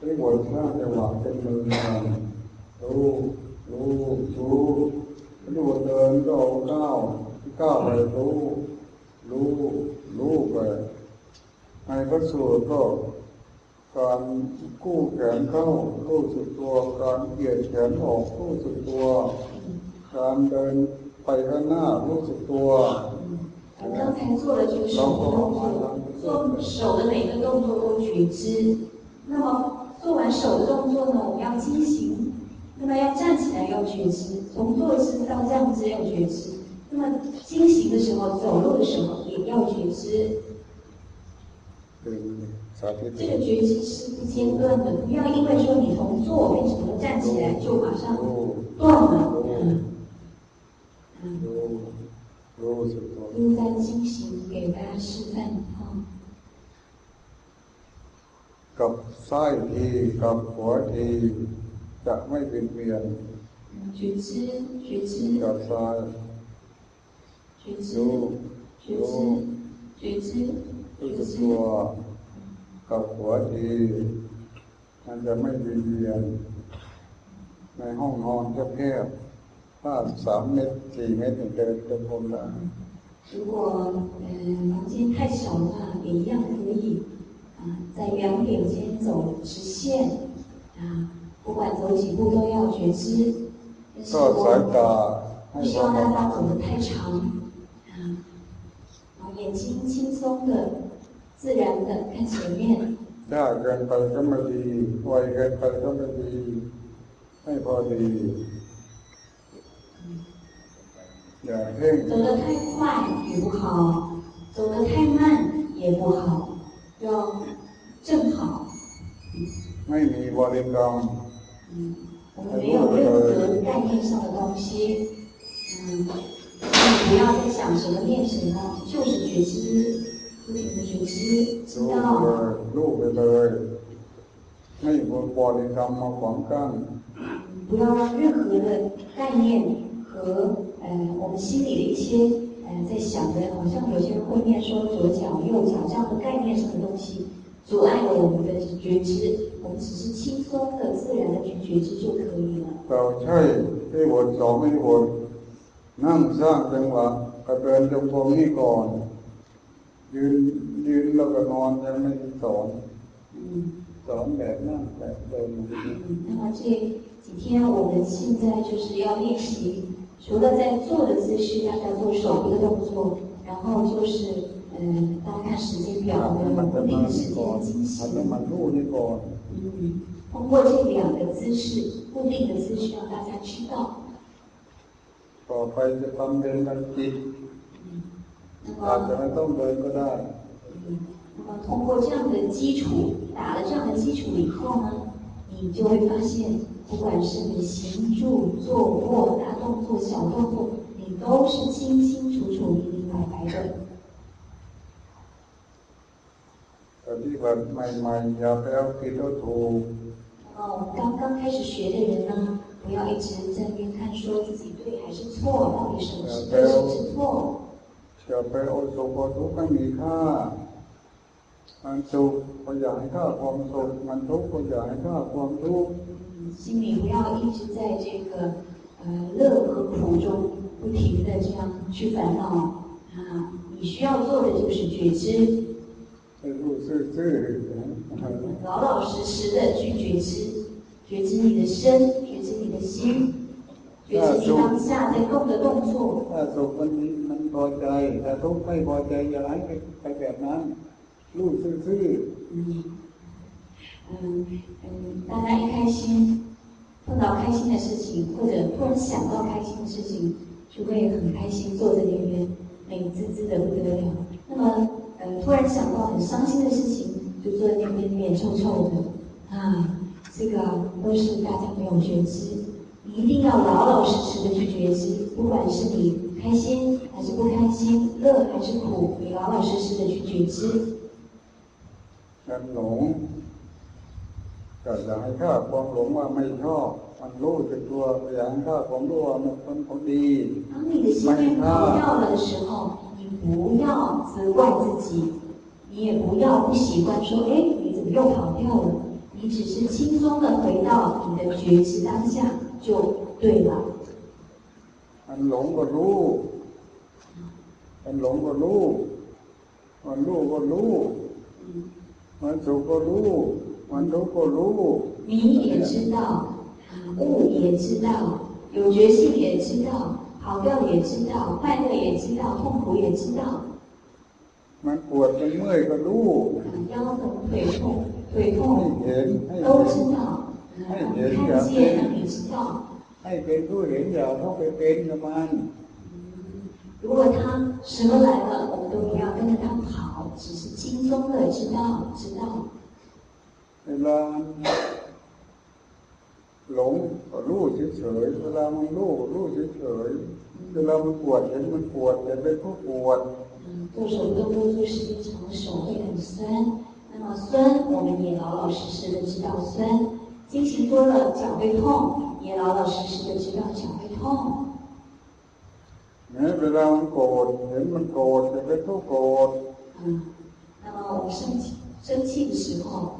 ริบทสร้าจังหวะเป็นมือการรู้รู้รู้รู้เดินก็เอาก้าวก้าวไปรู้รู้รู้ไปในพระสูตรก็การกู้แขนเข้ารู้สึกตัวการเหยียดแขนออกรู้สึกตัว การเดินไปข้างหน้ารู้สึกตัว 我们
刚才做了这个手的动作做手的每个动作都觉知那么做完手的动作呢我们要进行那么要站起来要觉知从坐姿到站姿要觉知那么进行的时候走路的时候也要觉知这个觉知是不间断的不要因为说你从坐变成了站起来就马上断了。嗯。嗯。
รู้รู้สึกตัว
都在经行，给大家示范哈。
กับซ้ายทีกับขวาทีจะไม่เปลี่ยนเปลี่ยน
嗯，觉知，觉知，
กับซ้าย
觉知，
รู้
觉
รู้
知，觉知，
รู้
觉
สึก
知
ตัวกับขวาทีมันจะไม่เปลี่ยนเปลี่ยนในห้องนอนแคบๆ ถ้าสามเมตรสี่เมตรถึงจะจะทนได้
如果呃房间太小的话，也一样可以啊，在两点间走直线啊，不管走几步都要觉知。但是
ก็สาย
我
ตาให้
不希
พอ
望
เห
大
มาะ
家走得太长啊，然后眼睛轻松的、自然的看前面。
ถ้าเกินไปก็ไม่ดีไวเกินไปก็ไม่ดีให้พอดีอย่าเพ่ง
走得太快也不好，走得太慢也不好，要正好。
ไม่มีบริกรรม
嗯，我们没有任何概念上的东西。嗯，你不要再想什么念什么，就是觉知，不停的觉知，知
รู้ไปเล
道。
ยรู้ไปเลย ไม่มีบริกรรมมาขวางกั้น
不要让任何的概念 和呃我们心里的一些呃在想的，好像有些人会念说左脚右脚这样的概念上的东西，阻碍了我们的觉知。我们只是轻松的、自然的去觉知就可以了。
เราใช่ที่บทสองไม่บทนั่งสร้างจังหวะกระเดินจงกรมนี่ก่อน ยืนยืนแล้วก็นอนยังไม่ได้สอน
嗯。
สอนแบบนั่งแบบเดิน
嗯，那么这几天我们现在就是要练习， 除了在做的姿势，大家做手部的动作，然后就是嗯，大家看时间表，我
ให้
们
มัน
固
จะ
定
มา
的时
นี่ก่อน
间进
หันให้
行。
มันรู้นี่ก่อน
嗯，通过这两个姿势，固定的姿势，让大家知道。
ต่อไปจะทำเป็นทันจิต
那
อาจจะ
么，
ไม่ต้องเดินก็ได้
嗯，那么通过这样的基础，打了这样的基础以后呢，你就会发现，不管是你行住坐卧大 动作、小动作，你都是清清楚楚、明明白白的。
ปฏิบัติใหม่ๆอย่าไปเอาผิดเอาถูก
那么我们刚刚开始学的人呢，不要一直在那边看说自己对还是错，到底什么是对，什么是错。
อย่าไปเอาสุขเอาทุกข์ให้มีค่า มันสุขก็อยากให้ค่าความสุขมันทุกข์ก็อยากให้ค่าความทุกข์
心里不要一直在这个 呃乐和苦中不停的这样去烦恼啊！你需要做的就是觉知，
ให้รู้ซื่อๆ
老老实实的去觉知，觉知你的身，觉知你的心，觉知你当下在动的动作。
ถ้าสุขมันมันพอใจถ้าทุกข์ไม่พอใจอย่าให้ไปแบบนั้นรู้ซื่อ
嗯嗯嗯，大家一开心， 碰到开心的事情，或者突然想到开心的事情，就会很开心，坐在那边美滋滋的不得了。那么，呃，突然想到很伤心的事情，就坐在那边脸臭臭的啊。这个都是大家没有觉知，一定要老老实实的去觉知，不管是你开心还是不开心，乐还是苦，你老老实实的去觉知。
神龙。 ก็อยากให้ค่าความหลงว่าไม่ชอบ มันรู้สึกตัวอยากให้ค่าความรู้ว่ามันเป็นของดี
当你的心念跑掉了的时候，你不要责怪自己，你也不要不习惯说，哎，你怎么又跑掉了？你只是轻松的回到你的觉知当下就对了。
มันหลงก็รู้ มันหลงก็รู้ มันรู้ก็รู้
嗯，
มันสุขก็รู้ มันทุกข์ก็รู้
迷也知道，啊，悟也知道，有觉性也知道，跑掉也知道，快乐也知道，痛苦也知道，
มันปวดมันเมื่อยก็รู้
啊，腰疼、腿痛、腿
ให้
痛
เห็นให้
都
เห็น
知道，啊，看见让你知道。
ให้เป็นผู้เห็นอย่าเข้าไปเป็นกับมัน
嗯， 如果他蛇来了，我们都不要跟着他跑，只是轻松的知道知道。
เวลาหลงก็รู้เฉยๆเวลามันรู้รู้เฉยๆเวลามันปวดเห็นมันปวดอย่าเป็นผู้ปวด
嗯，做手动作做时间长，手会很酸。那么酸，我们也老老实实的知道酸。进行多了，脚会痛，也老老实实的知道脚会痛。
เนี่ยเวลามันโกรธเห็นมันโกรธอย่าเป็นผู้โกรธ
嗯，那么我们生气生气的时候，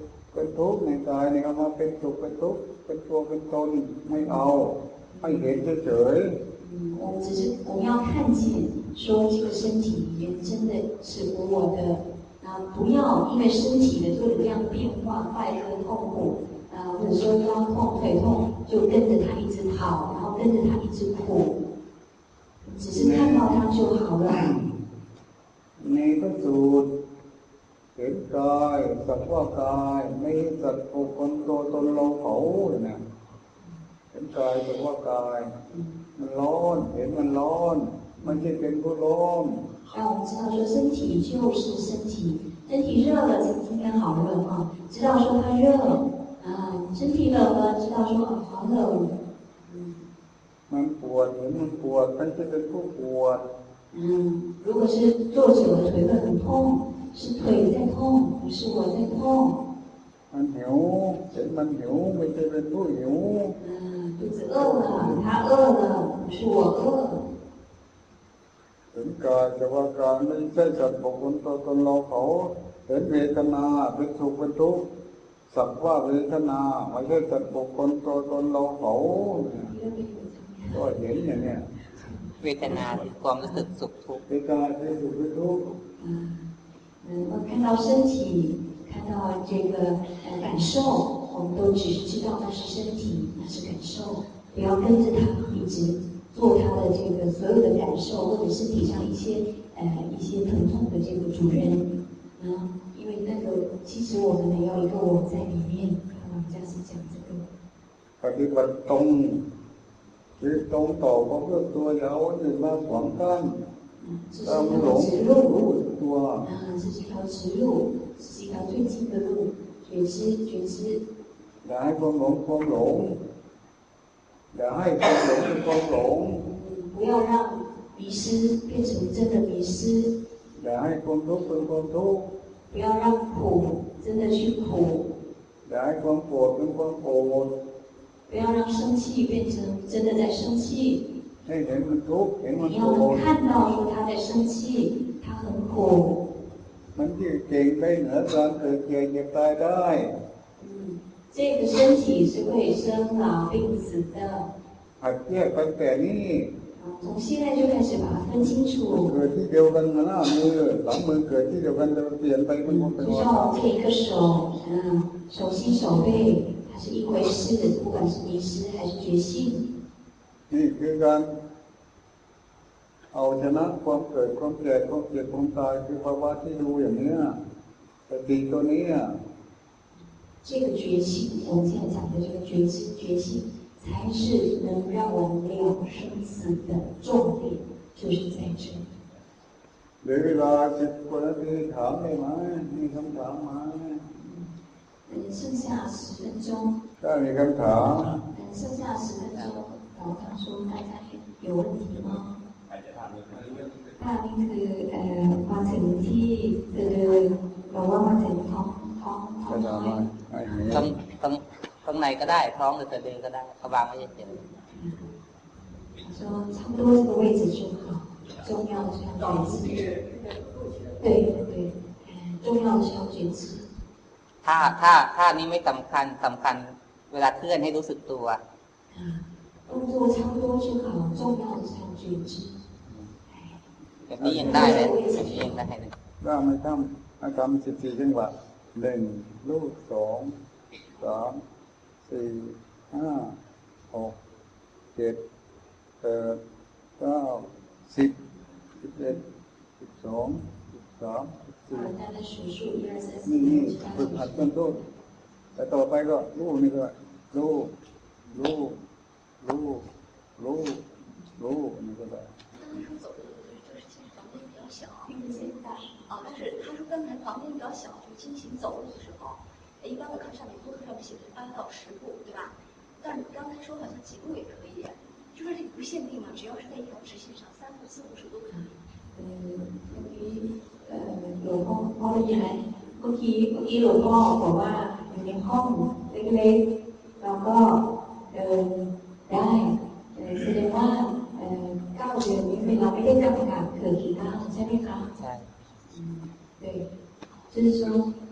เป็นทุกข์ในกายเนี่ยเอามาเป็นสุขเป็นทุกข์เป็นตัวเป็นตนไม่เอาให้เห็นเฉย
嗯，我们只是我们要看见，说这个身体里面真的是无我的，啊，不要因为身体的各种各样变化、快乐、痛苦，啊，或者说腰痛、腿痛，就跟着他一直跑，然后跟着他一直苦，只是看到他就好了。
ๆในพระสูตร เห็นกายสักว่ากายไม่ใช่สัตว์บุคคลตัวตนเราเขาเนี่ยเห็นกายสักว่ากาย มันร้อน เห็นมันร้อน มันไม่ใช่เป็นผู้ร้อน
让我们知道说身体就是身体，身体热了，今天好热啊，知道说它热，啊，身体冷了，知道说啊好冷，
มันปวดเห็นมันปวดไม่ใช่เป็นผู้ปวด
嗯，如果是坐久了腿会很痛， 是腿在痛，不是我在痛。
มันหิวเห็นมันหิวไม่ใช่เป็นผู้หิว
嗯，肚子饿了，他饿了，不是我饿。
เห็นกายแต่ว่ากายไม่ใช่สัตว์บุคคลตัวตนเราเขา เห็นเวทนาเป็นสุขเป็นทุกข์สักว่าเวทนาไม่ใช่สัตว์บุคคลตัวตนเราเขาก็เห็นอย่างเนี้ย
เวทนาคือความรู้สึกสุขทุกข์
เวทนาเป็นสุขเป็นทุกข์
嗯，能够看到身体，看到这个呃感受，我们都只是知道那是身体，那是感受，不要跟着他一直做他的这个所有的感受，或者身体上一些呃一些疼痛的这个主人，啊，因为那个其实我们没有一个我在里面，我们家是讲这个。
ปฏิบัติตรงคือตรงต่อพระเพื่อตัวอยาวอื่นมาขวางกั้น
嗯，这是
ตาม
一
หล
条
ง
直
รู้
路，
ตัว
啊，这是一条直路，这是一条最近的路，觉知觉知，
อย่าให้ความหลงความหลงอย่าให้ความหลงเป็นความหลง
嗯，不要让迷失变成真的迷失，
อย่าให้ความทุกข์เป็นความทุกข์
不要让苦真的去苦，
อย่าให้ความโกรธเป็นความโกรธ
不要让生气变成真的在生气， 你要能看到说他在生气，他很苦。嗯，这个身体是可以生老病死的。从现在就开始把它分清楚。就像我们这一颗手，嗯，手心手背，它是一回事，不管是迷失还是觉
醒。嗯，金刚。เอาชนะความเกิดความแก่ความเจ็บความตายคือภาวะที่ดูอย่างเนี้ยสติตัวเนี้ย
这个觉性，我们现在讲的这个觉知觉性，才是能让我们了生死的重点，就是在这里。
เหลือเวลาสิบกว่านาทีถามได้ไหมมีคำถามไหม
嗯，剩下十分钟，
ถ้ามีคำถาม
嗯，剩下十分钟，老唐说大家有问题吗？ ภาพนี้คือเอ่อมาถึงที่จะเดินหรือว่ามาถึงท้องท้องท้อ
ก็
ง
ถาม
น้อ
มาย ไอ้เนี้
ข้างข้างข้างในก็ได้ ท้องหรือสะดือก็ได้เขาวางไว้เฉย
他说差不多这个位置就好，重要的是要觉知。对对，嗯，重要的是要觉知。
ๆถ้าถ้าถ้านี้ไม่สำคัญสำคัญ เวลาเคลื่อนให้รู้สึกตัว
啊，动作差不多就好，重要的是要觉知。
แบบนี้ยังได้เลยแบบนี้ยังได้เลย
ก็ไม่ต้องทำสิบสี่จังหวะหนึ่งลูกสองสามสี่ห้าหกเจ็ดแปดเก้าสิบสิบเอ็ดสิบสองสิบสามสิบสี่นี่นี่ฝึกหัดต้นต้แต่ต่อไปก็ลูกนี่ก็ลูกลูกลูกลูกลูกนี่ก็ได้
房间比较小，啊，但是他说刚才房间比较小，就进行走路的时候，一般的课上面播课上面写的是八到十步，对吧？但是你刚才说好像几步也可以，就说这个不限定嘛，只要是在一条直线上，三步四步是都可以。
เอ่อเมื่อกี้เอ่อหลวงพ่อพ่อได้ยินไหมเมื่อกี้เมื่อกี้หลวงพ่อบอกว่าอยู่ในห้องเล็กๆเราก็เดินได้เอ่อแสดงว่าเอ่อเก้าเดือนนี้เราไม่ได้จำกัดเกิดกี่ครั้ง ใช่ไหมคะ
ใช่
嗯，对，就是说，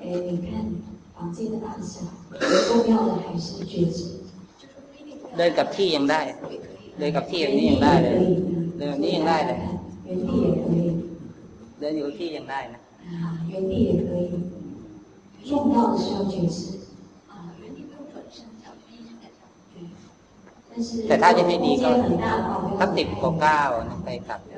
哎，你看房间的大小，重要的还是觉知。
就说不一定非要
เดินกับที่ยังได้
也可以。
เดินกับที่อย่างนี้ยังได้เลย เดินแบบนี้ยังได้เลย
原地也可以，
เดินอยู่กับที่ยังได้นะ
啊，原地也可以。重要的是要觉知，
啊，原地不用转身，要一直在上。
对。但是
แต่ถ้าจะให้ดีก็
空间很大的话，不要
ถ้าสิบกว่าเก้านะไปกลับ
不要躲太远。嗯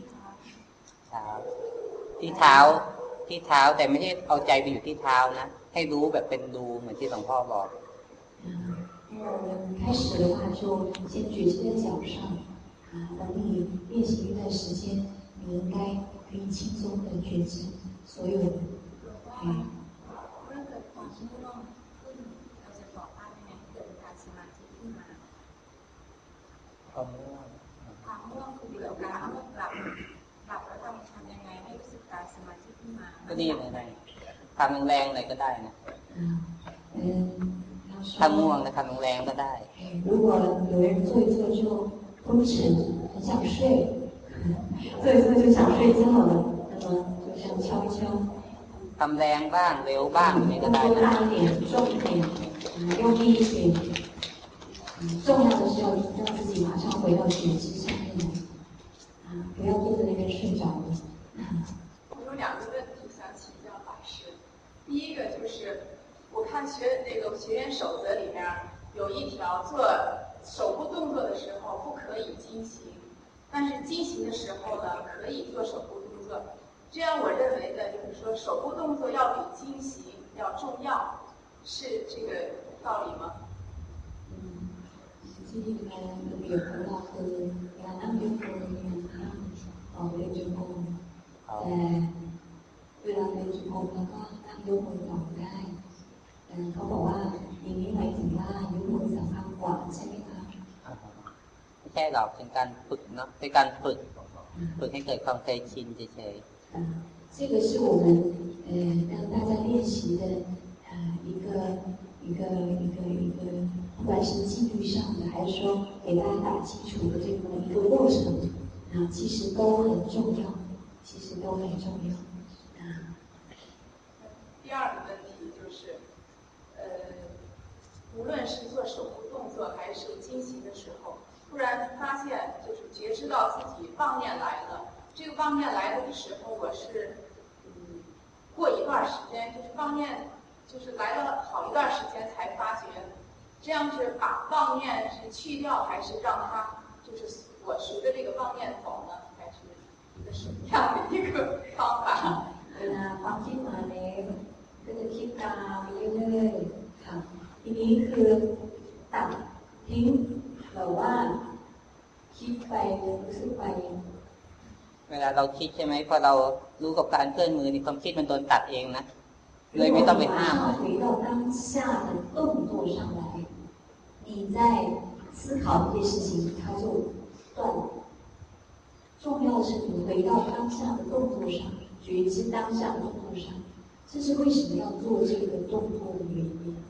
ท้า ที่เท้าที่เท้าแต่ไม่ใช่เอาใจไปอยู่ที่เท้านะให้รู้แบบเป็นดูเหมือนที่หลวงพ่อบอก
เรา ก็นี่เลยนะ
ทำแรงๆหน่อยก็ได้นะ
啊，嗯，他
ถ้า
说
ง่วงนะทำแรงๆก็ได้
如果有人做一做就昏沉，很想睡，做一做就想睡觉了，那么就像敲一敲，
ทำแรงบ้างเร็วบ้างอย่างนี้ก็
动
ได้
作
นะ
大一点，重一点，啊，用力一点。嗯，重要的是要让自己马上回到觉知上面来，啊，不要坐在那边睡着了。
我有两个 看学那个学员守则里面有一条，做手部动作的时候不可以经行，但是经行的时候呢，可以做手部动作。这样我认为的就是说，手部动作要比经行要重要，是这个道理吗？
ที่ที่มาระเบียบของเราคือเวลานั่งยกมือเนี่ยห้ามออกเดินจงกรม
เอา
แต่เวลาเดินจงกรมแล้วก็นั่งยกมือต่อได้แต่ เขาบอกว่าอย่างนี้หมายถึงว่ายกมือสำคัญกว่าใช่ไหมคะ
ไม่ใช่หรอกเป็นการฝึกเนาะเป็นการฝึก ฝึกให้เกิดความเคยชินเฉย
啊，这个是我们呃让大家练习的呃一个一个一个一个，不管是纪律上的，还是说给大家打基础的这个一个过程啊，其实都很重要，其实都很重要啊。
第二个问题就是，呃， 无论是做手部动作还是经行的时候，突然发现就是觉知到自己妄念来了，这个妄念来了的时候，我是嗯，过一段时间就是妄念就是来了好一段时间才发觉，这样是把妄念是去掉，还是让它就是我随着这个妄念走呢？还是一个什么样的一个方法？
เวลาความคิดมาแล้วก็จะคิดตามไปเรื่อยๆค่ะ ทีนี้คือตัดทิ้งหรือว่าคิดไปรู้สึกไป
ๆ เวลาเราคิดใช่ไหมพอเรารู้กับการเคลื่อนมือนี่ความคิดมันโดนตัดเองนะเลยไม่ต้องไปห้ามเลย
回到当下的动作上来，你在思考这些事情，它就断了。 重要的是你回到当下的动作上，觉知当下的动作上，这是为什么要做这个动作的原因，就是这个。
หล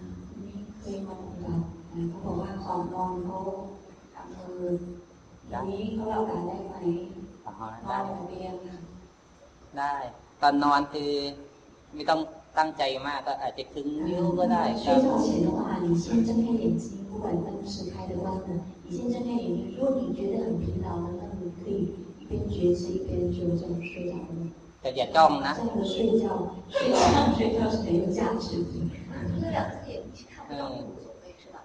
อ่านี่เคยมาของเราอ่าเขาบอกว่าก่อนนอนเขาทำมืออย่างนี้เขาเล่าการได้ไหม
อ๋อน
อ
ได้
นบนเตียงค่ะ
ได้ ตอนนอนคือไม่ต้องตั้งใจมากก็อาจจะคลึงนิ้วก็ได้ค
睡
รับ
觉前的话，你先睁开眼睛，不管灯是开的关的，你先睁开眼睛。如果你觉得很疲劳了，那你可以一边觉知一边就这样睡着了。
แต่อย่าจ้องนะ
这样的睡觉，睡觉睡觉是很有价值的。
那两只眼睛看 不到也无所谓是吧？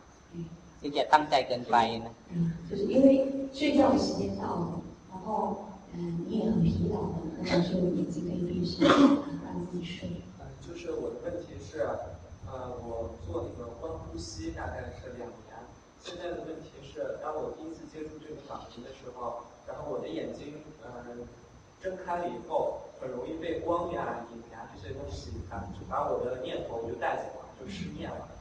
คืออย่าตั้งใจเกินไปนะ
嗯，就是因为睡觉的时间到了，然后嗯你也很疲劳了，那么就眼睛可以闭上，让自己睡。
呃，就是我的问题是，呃，我做那个观呼吸大概是两年，现在的问题是，当我第一次接触这个法门的时候，然后我的眼睛，呃，睁开了以后，很容易被光呀、影呀这些东西啊，就把我的念头就带走了，就失念了。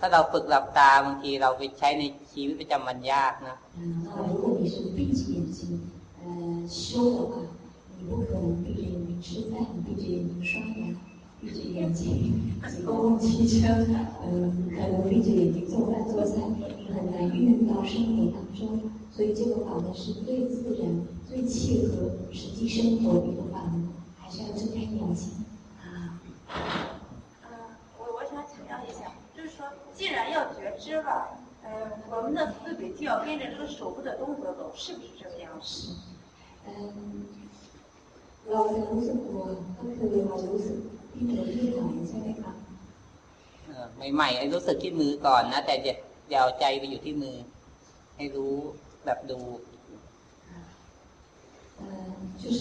ถ้าเราฝึกหลับตาบางทีเราไปใช้ในชีวิตประจำวันยากนะ
嗯，那如果你是闭着眼睛呃修的话，你不可能闭着眼睛吃饭，闭着眼睛刷牙。闭着眼睛挤公共汽车，嗯，可能闭着眼睛做饭做菜，你很难运用到生活当中。所以这个法门是最自然、最契合实际生活的一个法门，还是要睁开眼睛啊。
既然要觉知了，嗯，我们的思维就要跟着这个手部的动作走，是不是这个样子？
อืมเราจะรู้สึกตัวก็คือเรารู้สึกที่มือที่ไหล่ใช่ไหมคะ
เออใหม่ๆไอ้รู้สึกที่มือก่อนนะ แต่อย่าอย่าเอาใจไปอยู่ที่มือ ให้รู้แบบดู
嗯，就是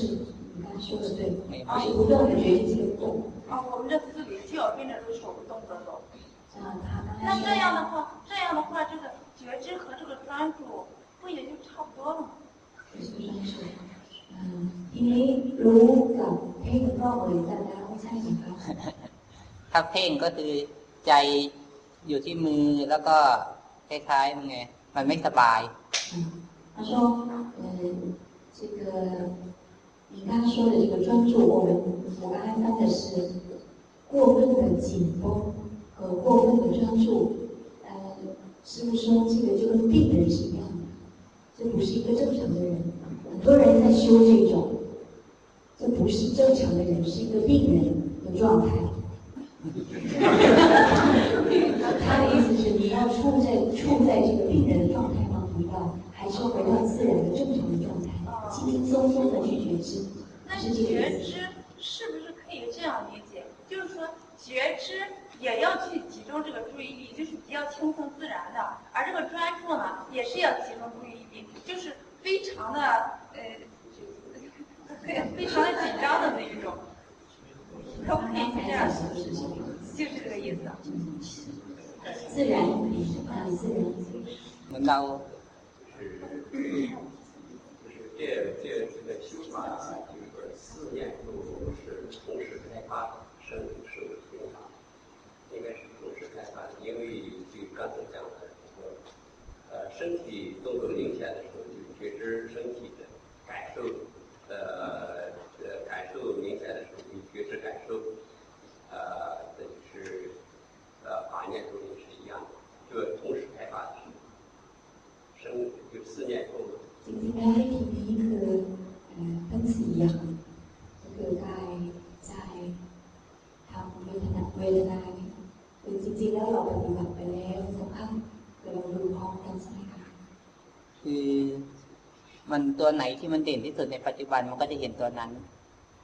你刚才说的对，
没
就是不断的觉知这个动，
啊，我们的思维就要跟着这个手部动作走。
像他刚才
那
说
这样的话，这样的话，这个觉知和这个专注不也就差不多了吗？
就是专注อืมทีนี้รู้กับเพ่งก็เหมือนกันแล้วไม่ใช่ไหมคะ
ถ้าเพ่งก็คือใจอยู่ที่มือแล้วก็คล้ายๆมันไง มันไม่สบาย
嗯，他说，嗯，这个你刚刚说的这个专注，我们我刚才翻的是过分的紧绷 和过分的专注。呃，师傅说这个就跟病人是一样的，这不是一个正常的人。很多人在修这种，这不是正常的人，是一个病人的状态。他的意思是你要处在处在这个病人的状态吗？不要，还是要回到自然的正常的状态，轻轻松松的去觉知，
那
是这个
觉。知是不是可以这样理解？就是说，觉知也要去集中这个注意力，就是比较轻松自然的。而这个专注呢，也是要集中注意力，就是非常的呃，非常的紧张的那一种。可不可以这样？就是这个意思。
自然，自然。
能当借借这个心法，就是四念入如是，从事开发身、受、应该是同时开发，因为就刚才讲的。这个，呃，身体动作明显的时候，就觉知身体的感受，呃呃感受明显的。时候，
ตัวไห
นที่มันเด่นที่สุดในปัจจุบันมันก็จะเห็นตัวนั้น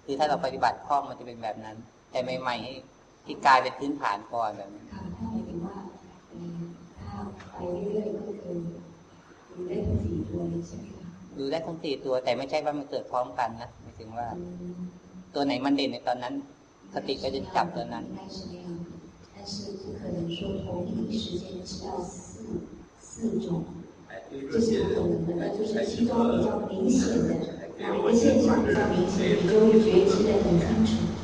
คือถ้าเราปฏิบัติคล่องมันจะเป็นแบบนั้น แต่ใหม่ๆที่กลายเป็นพื้นฐานก่อนแบบนี้
ค่ะถ้าหมายถึงว่าเอ่อถ้าไปเรื่อยๆก็คือดูได้ทั้งสี่ตัวเลยใช่ไหมคะ
ดูได้ทั้งสี่ตัว แต่ไม่ใช่ว่ามันเกิดพร้อมกันนะหมายถึงว่า
อืม
ตัวไหนมันเด่นในตอนนั้น สติก็จะจับตัวนั้น
应该是那样的，但是不可能说同一时间知道四四种， 这是
这些
不可能的。那就是其中比较明显的哪一个现象比较明显，你就会觉知的很清楚，